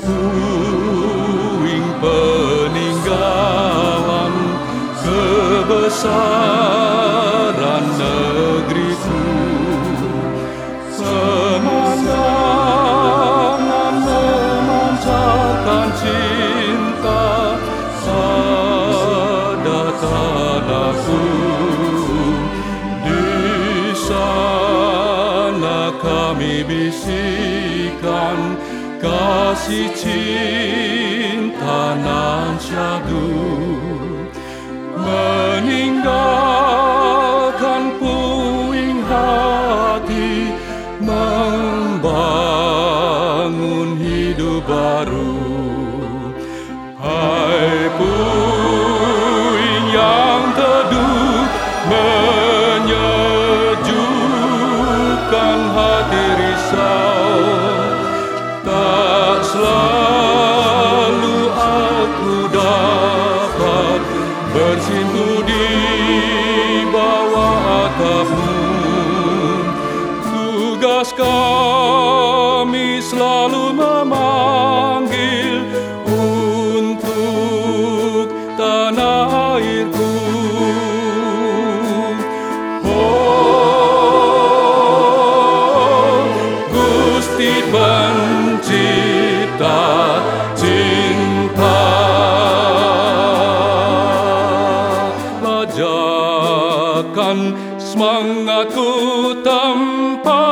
puing peninggalan kebesaran negeriku. Pemandangan memancarkan cinta pada tanahku. Di sana kami bisikan kasih cinta nan syahdu meninggalkan puing hati membangun hidup baru. Hai puing yang teduh kami selalu memanggil untuk tanah airku. Oh, Gusti pencipta cinta Lajakan semangatku tempakan